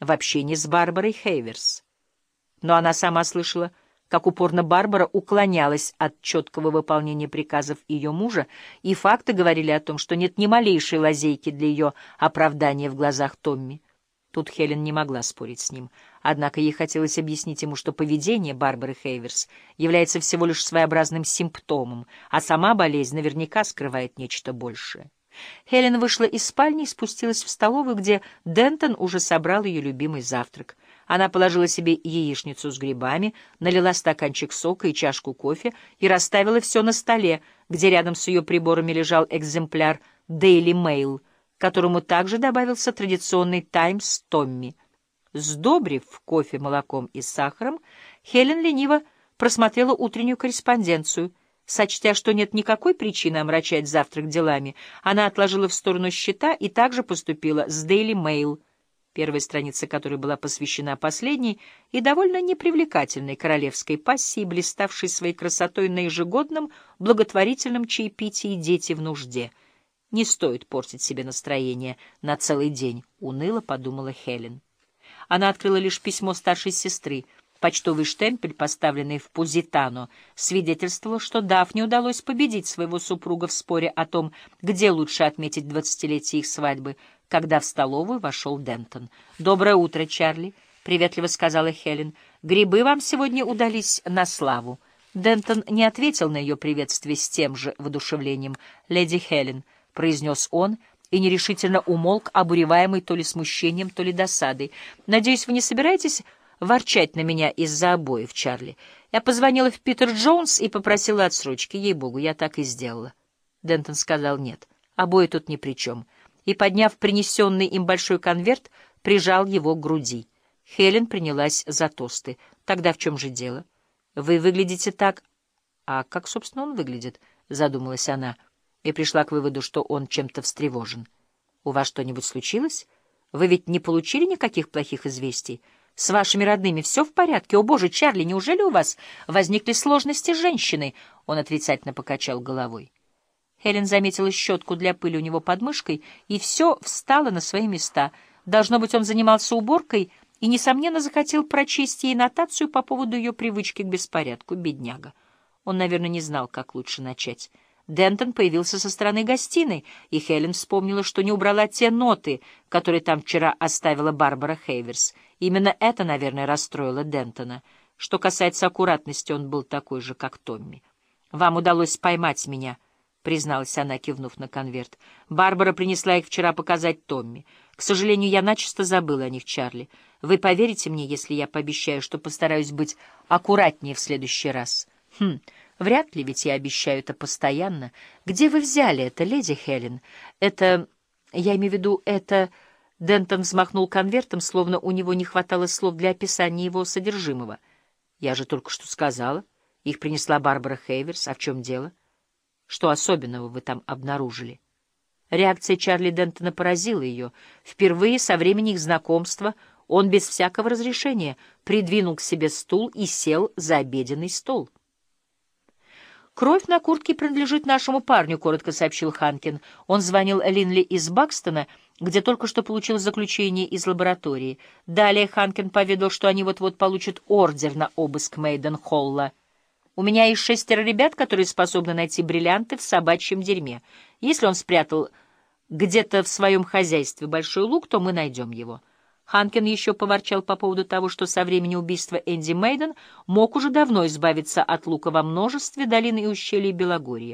в общении с Барбарой Хейверс. Но она сама слышала, как упорно Барбара уклонялась от четкого выполнения приказов ее мужа, и факты говорили о том, что нет ни малейшей лазейки для ее оправдания в глазах Томми. Тут Хелен не могла спорить с ним, однако ей хотелось объяснить ему, что поведение Барбары Хейверс является всего лишь своеобразным симптомом, а сама болезнь наверняка скрывает нечто большее. Хелен вышла из спальни и спустилась в столовую, где Дентон уже собрал ее любимый завтрак. Она положила себе яичницу с грибами, налила стаканчик сока и чашку кофе и расставила все на столе, где рядом с ее приборами лежал экземпляр Daily Mail, которому также добавился традиционный Times Томми. Сдобрив кофе молоком и сахаром, Хелен лениво просмотрела утреннюю корреспонденцию — Сочтя, что нет никакой причины омрачать завтрак делами, она отложила в сторону счета и также поступила с Daily Mail, первая страница которой была посвящена последней и довольно непривлекательной королевской пассии, блиставшей своей красотой на ежегодном благотворительном чаепитии «Дети в нужде». «Не стоит портить себе настроение на целый день», — уныло подумала Хелен. Она открыла лишь письмо старшей сестры — Почтовый штемпель, поставленный в Пузитано, свидетельствовал, что Дафне удалось победить своего супруга в споре о том, где лучше отметить двадцатилетие их свадьбы, когда в столовую вошел Дентон. «Доброе утро, Чарли», — приветливо сказала Хелен. «Грибы вам сегодня удались на славу». Дентон не ответил на ее приветствие с тем же воодушевлением. «Леди Хелен», — произнес он, — и нерешительно умолк, обуреваемый то ли смущением, то ли досадой. «Надеюсь, вы не собираетесь ворчать на меня из-за обоев, Чарли. Я позвонила в Питер Джонс и попросила отсрочки. Ей-богу, я так и сделала. Дентон сказал нет. Обои тут ни при чем. И, подняв принесенный им большой конверт, прижал его к груди. Хелен принялась за тосты. Тогда в чем же дело? Вы выглядите так... А как, собственно, он выглядит? Задумалась она и пришла к выводу, что он чем-то встревожен. У вас что-нибудь случилось? Вы ведь не получили никаких плохих известий? С вашими родными все в порядке? О, боже, Чарли, неужели у вас возникли сложности с женщиной? Он отрицательно покачал головой. Хелен заметила щетку для пыли у него под мышкой, и все встало на свои места. Должно быть, он занимался уборкой и, несомненно, захотел прочесть ей нотацию по поводу ее привычки к беспорядку, бедняга. Он, наверное, не знал, как лучше начать. Дентон появился со стороны гостиной, и Хелен вспомнила, что не убрала те ноты, которые там вчера оставила Барбара Хейверс. Именно это, наверное, расстроило Дентона. Что касается аккуратности, он был такой же, как Томми. «Вам удалось поймать меня», — призналась она, кивнув на конверт. «Барбара принесла их вчера показать Томми. К сожалению, я начисто забыла о них, Чарли. Вы поверите мне, если я пообещаю, что постараюсь быть аккуратнее в следующий раз?» «Хм...» Вряд ли, ведь я обещаю это постоянно. Где вы взяли это, леди Хелен? Это... Я имею в виду, это... Дентон взмахнул конвертом, словно у него не хватало слов для описания его содержимого. Я же только что сказала. Их принесла Барбара Хейверс. А в чем дело? Что особенного вы там обнаружили? Реакция Чарли Дентона поразила ее. Впервые со времени их знакомства он без всякого разрешения придвинул к себе стул и сел за обеденный стол. «Кровь на куртке принадлежит нашему парню», — коротко сообщил Ханкин. Он звонил Линли из Бакстона, где только что получил заключение из лаборатории. Далее Ханкин поведал, что они вот-вот получат ордер на обыск Мейден-Холла. «У меня есть шестеро ребят, которые способны найти бриллианты в собачьем дерьме. Если он спрятал где-то в своем хозяйстве большой лук, то мы найдем его». Ханкин еще поворчал по поводу того, что со времени убийства Энди Мейден мог уже давно избавиться от лука во множестве долин и ущелий Белогорья.